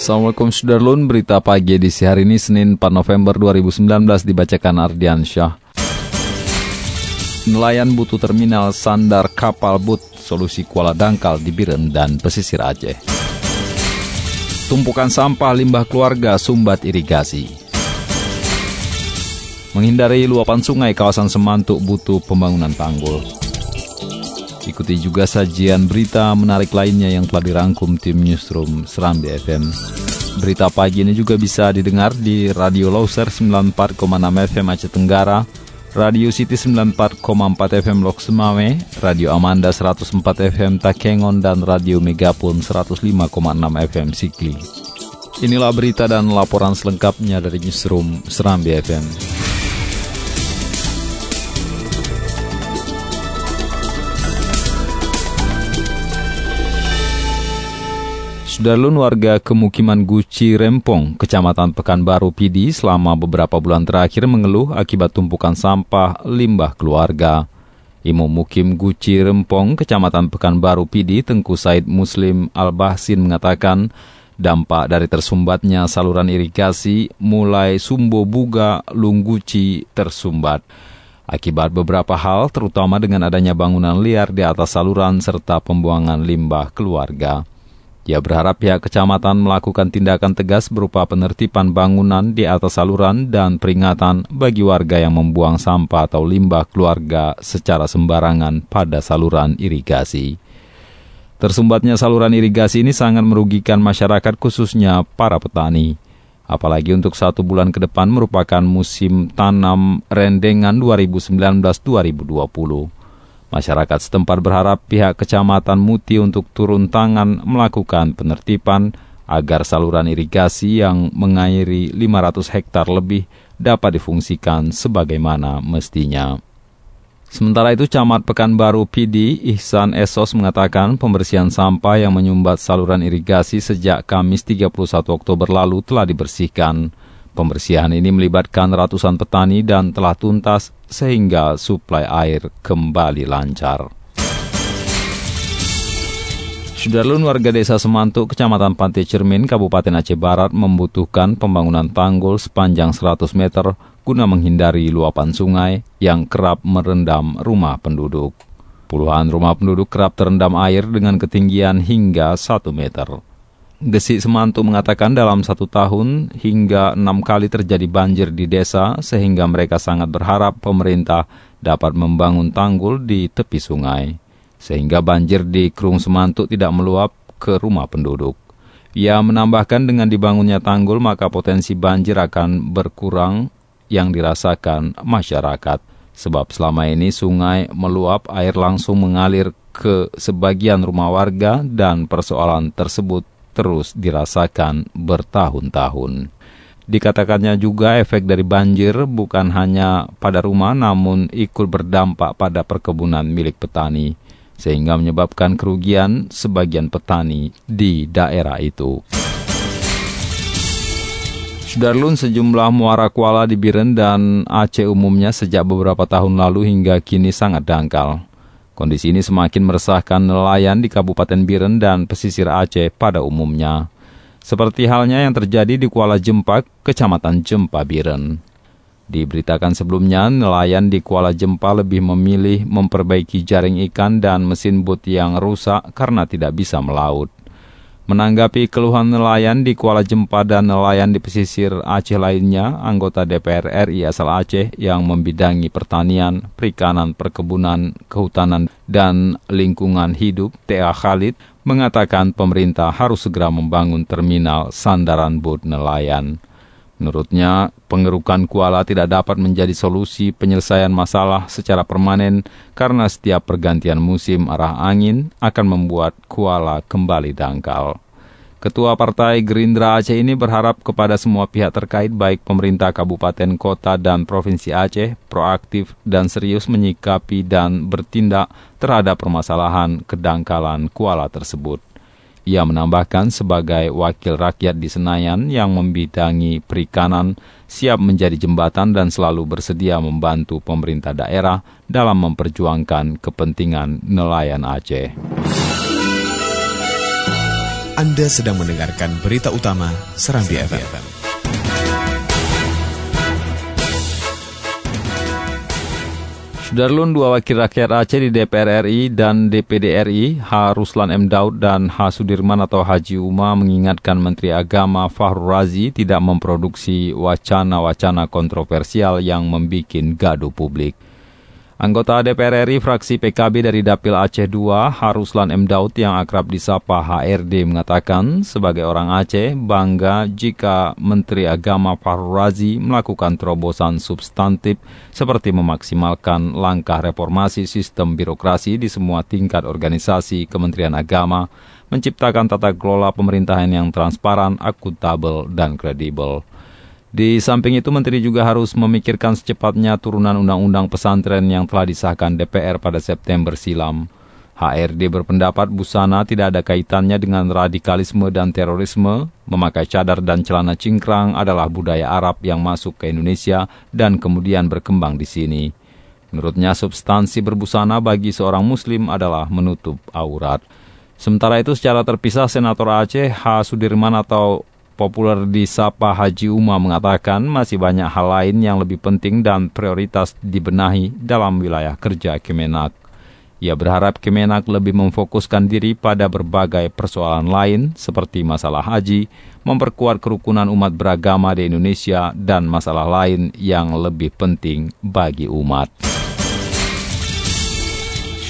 Assalamualaikum Sudarlun, berita pagi edisi hari ini Senin 4 November 2019 dibacakan Ardian Syah. Nelayan butuh terminal sandar kapal but, solusi kuala dangkal di Biren dan pesisir Aceh. Tumpukan sampah limbah keluarga sumbat irigasi. Menghindari luapan sungai kawasan Semantuk butuh pembangunan tanggul. Ikuti juga sajian berita menarik lainnya yang telah dirangkum tim Newsroom Serambi FM. Berita pagi ini juga bisa didengar di Radio Loser 94,6 FM Aceh Tenggara, Radio City 94,4 FM Lok Semawe, Radio Amanda 104 FM Takengon, dan Radio Megapun 105,6 FM Sikli. Inilah berita dan laporan selengkapnya dari Newsroom Serambi FM. Sudarlun warga kemukiman Guci Rempong, Kecamatan Pekanbaru Pidi selama beberapa bulan terakhir mengeluh akibat tumpukan sampah limbah keluarga. Imam Mukim Guci Rempong, Kecamatan Pekanbaru Pidi, Tengku Said Muslim Al-Bahsin mengatakan dampak dari tersumbatnya saluran irigasi mulai Sumbo Buga Lungguci tersumbat. Akibat beberapa hal, terutama dengan adanya bangunan liar di atas saluran serta pembuangan limbah keluarga. Ia berharap pihak kecamatan melakukan tindakan tegas berupa penertiban bangunan di atas saluran dan peringatan bagi warga yang membuang sampah atau limbah keluarga secara sembarangan pada saluran irigasi. Tersumbatnya saluran irigasi ini sangat merugikan masyarakat khususnya para petani. Apalagi untuk satu bulan ke depan merupakan musim tanam rendengan 2019-2020. Masyarakat setempat berharap pihak Kecamatan Muti untuk turun tangan melakukan penertiban agar saluran irigasi yang mengairi 500 hektar lebih dapat difungsikan sebagaimana mestinya. Sementara itu, Camat Pekanbaru PD Ihsan Esos mengatakan pembersihan sampah yang menyumbat saluran irigasi sejak Kamis 31 Oktober lalu telah dibersihkan. Pembersihan ini melibatkan ratusan petani dan telah tuntas sehingga suplai air kembali lancar. Sudarlun warga desa Semantuk, Kecamatan Pantai Cermin, Kabupaten Aceh Barat membutuhkan pembangunan tanggul sepanjang 100 meter guna menghindari luapan sungai yang kerap merendam rumah penduduk. Puluhan rumah penduduk kerap terendam air dengan ketinggian hingga 1 meter. Gesi Semantu mengatakan dalam satu tahun hingga enam kali terjadi banjir di desa sehingga mereka sangat berharap pemerintah dapat membangun tanggul di tepi sungai. Sehingga banjir di Kerung Semantu tidak meluap ke rumah penduduk. Ia menambahkan dengan dibangunnya tanggul maka potensi banjir akan berkurang yang dirasakan masyarakat. Sebab selama ini sungai meluap air langsung mengalir ke sebagian rumah warga dan persoalan tersebut terus dirasakan bertahun-tahun. Dikatakannya juga efek dari banjir bukan hanya pada rumah namun ikut berdampak pada perkebunan milik petani sehingga menyebabkan kerugian sebagian petani di daerah itu. Sudarlun sejumlah muara kuala di Biren dan Aceh umumnya sejak beberapa tahun lalu hingga kini sangat dangkal. Kondisi ini semakin meresahkan nelayan di Kabupaten Biren dan pesisir Aceh pada umumnya. Seperti halnya yang terjadi di Kuala Jempak, Kecamatan Jempa Biren. Diberitakan sebelumnya, nelayan di Kuala Jempa lebih memilih memperbaiki jaring ikan dan mesin bot yang rusak karena tidak bisa melaut. Menanggapi keluhan nelayan di Kuala Jempa dan nelayan di pesisir Aceh lainnya, anggota DPR RI asal Aceh yang membidangi pertanian, perikanan, perkebunan, kehutanan, dan lingkungan hidup, T.A. Khalid, mengatakan pemerintah harus segera membangun terminal sandaran bot nelayan. Menurutnya, pengerukan kuala tidak dapat menjadi solusi penyelesaian masalah secara permanen karena setiap pergantian musim arah angin akan membuat kuala kembali dangkal. Ketua Partai Gerindra Aceh ini berharap kepada semua pihak terkait baik pemerintah kabupaten, kota, dan provinsi Aceh proaktif dan serius menyikapi dan bertindak terhadap permasalahan kedangkalan kuala tersebut. Ia menambahkan sebagai wakil rakyat di Senayan yang membidangi perikanan, siap menjadi jembatan dan selalu bersedia membantu pemerintah daerah dalam memperjuangkan kepentingan nelayan Aceh. Anda sedang mendengarkan berita utama Serambi, FM. Sudarlun dua wakil rakyat Aceh di DPR RI dan DPD RI, H. Ruslan M. Daud dan H. Sudirman atau Haji Uma mengingatkan Menteri Agama Fahrul Razi tidak memproduksi wacana-wacana kontroversial yang membuat gaduh publik. Anggota DPR RI fraksi PKB dari Dapil Aceh II, Haruslan M. Daud yang akrab disapa HRD mengatakan, sebagai orang Aceh, bangga jika Menteri Agama Fahrul Razi melakukan terobosan substantif seperti memaksimalkan langkah reformasi sistem birokrasi di semua tingkat organisasi Kementerian Agama, menciptakan tata kelola pemerintahan yang transparan, akuntabel, dan kredibel. Di samping itu, Menteri juga harus memikirkan secepatnya turunan undang-undang pesantren yang telah disahkan DPR pada September silam. HRD berpendapat busana tidak ada kaitannya dengan radikalisme dan terorisme. Memakai cadar dan celana cingkrang adalah budaya Arab yang masuk ke Indonesia dan kemudian berkembang di sini. Menurutnya, substansi berbusana bagi seorang Muslim adalah menutup aurat. Sementara itu, secara terpisah, Senator Aceh H. Sudirman atau populer di Sapa Haji Uma mengatakan masih banyak hal lain yang lebih penting dan prioritas dibenahi dalam wilayah kerja Kemenak. Ia berharap Kemenak lebih memfokuskan diri pada berbagai persoalan lain seperti masalah haji, memperkuat kerukunan umat beragama di Indonesia, dan masalah lain yang lebih penting bagi umat.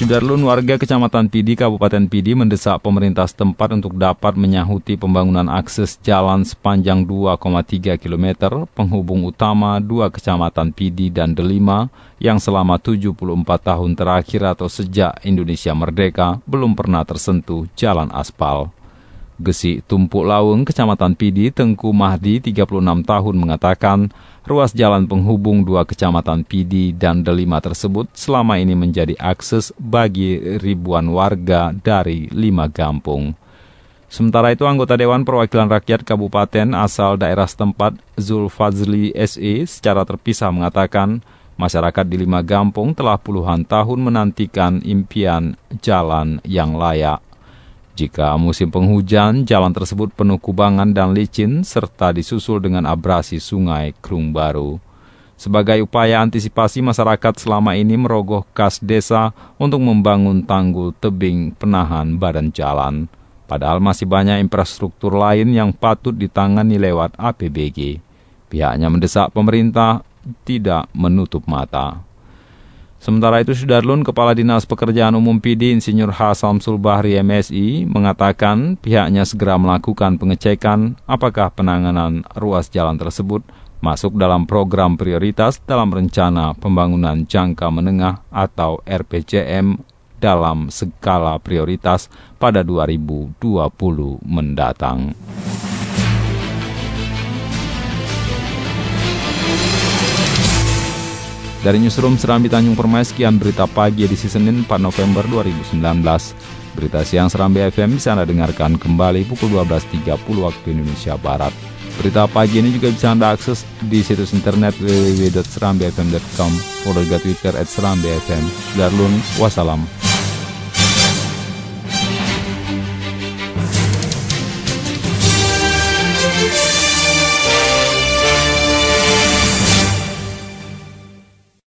Sudarlun warga Kecamatan Pidi, Kabupaten Pidi mendesak pemerintah setempat untuk dapat menyahuti pembangunan akses jalan sepanjang 2,3 km penghubung utama dua Kecamatan Pidi dan Delima yang selama 74 tahun terakhir atau sejak Indonesia merdeka belum pernah tersentuh jalan aspal. Gesi Tumpuk Laweng, Kecamatan Pidi, Tengku Mahdi, 36 tahun mengatakan ruas jalan penghubung dua kecamatan Pidi dan Delima tersebut selama ini menjadi akses bagi ribuan warga dari lima kampung. Sementara itu, anggota Dewan Perwakilan Rakyat Kabupaten asal daerah setempat Zulfazli SE secara terpisah mengatakan masyarakat di lima kampung telah puluhan tahun menantikan impian jalan yang layak. Jika musim penghujan, jalan tersebut penuh kubangan dan licin serta disusul dengan abrasi sungai Krung Baru. Sebagai upaya antisipasi masyarakat selama ini merogoh kas desa untuk membangun tanggul tebing penahan badan jalan. Padahal masih banyak infrastruktur lain yang patut ditangani lewat APBG. Pihaknya mendesak pemerintah tidak menutup mata. Sementara itu Sudarlun, Kepala Dinas Pekerjaan Umum PD Insinyur. Samsul Bahri MSI mengatakan pihaknya segera melakukan pengecekan apakah penanganan ruas jalan tersebut masuk dalam program prioritas dalam rencana pembangunan jangka menengah atau RPJM dalam skala prioritas pada 2020 mendatang. Dari Newsroom Serambi Tanjung Permai, sekian berita pagi edisi Senin 4 November 2019. Berita siang Serambi FM bisa Anda dengarkan kembali pukul 12.30 waktu Indonesia Barat. Berita pagi ini juga bisa Anda akses di situs internet www.serambifm.com, follow juga Twitter at Serambi FM. Darlun, wassalam.